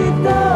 necesitamos.